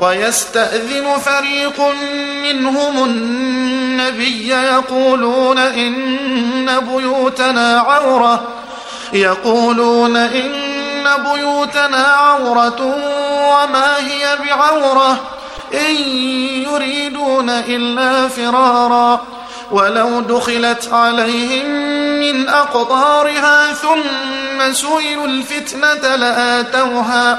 ويستأذن فريق منهم النبي يقولون إن بيوتنا عورة يقولون إن بيوتنا عورة وما هي بعورة إن يريدون إلا فرارا. ولو دخلت عليهم من أقطارها ثم سئلوا الفتنة لآتوها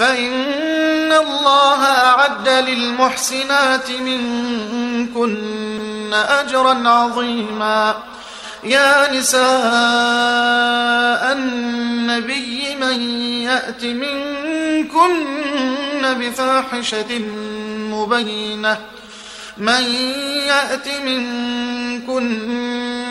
فإن الله أعد للمحسنات منكن أجرا عظيما. يا نساء النبي من يأت منكن بفاحشة مبينة. من يأت منكن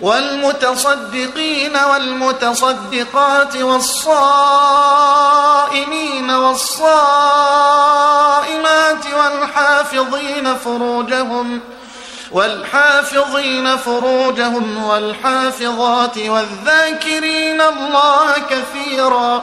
والمتصدقين والمتصدقات والصائمين والصائمات والحافظين فروجهم والحافظين فروجهم والحافظات والذاكرين الله كثيراً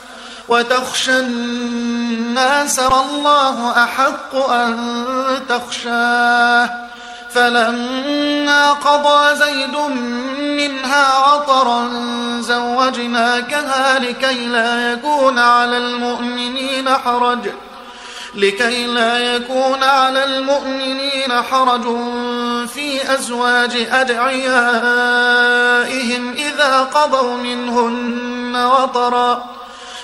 وتخشى الناس والله أحق أن تخشاه. فلما قضى زيد منها عطرا زوجناكها لكي لا يكون على المؤمنين حرج. لكي لا يكون على المؤمنين حرج في أزواج أدعيائهم إذا قضوا منهن وطرًا.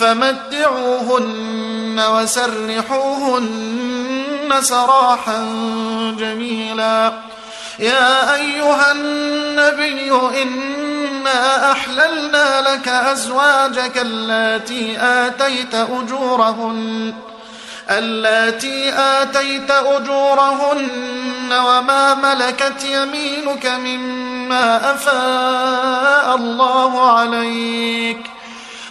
فمتعوهن وسرحوهن سراحا جميلا. يا أيها النبي إنا أحللنا لك أزواجك التي آتيت أجورهن اللاتي آتيت أجورهن وما ملكت يمينك مما أفاء الله عليك.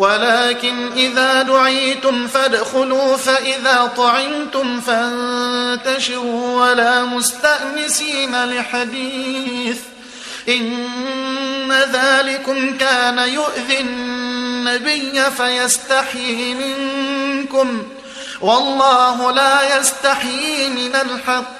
ولكن إذا دعيتم فادخلوا فإذا طعمتم فانتشروا ولا مستأنسين لحديث. إن ذلكم كان يؤذي النبي فيستحيي منكم. والله لا يستحيي من الحق.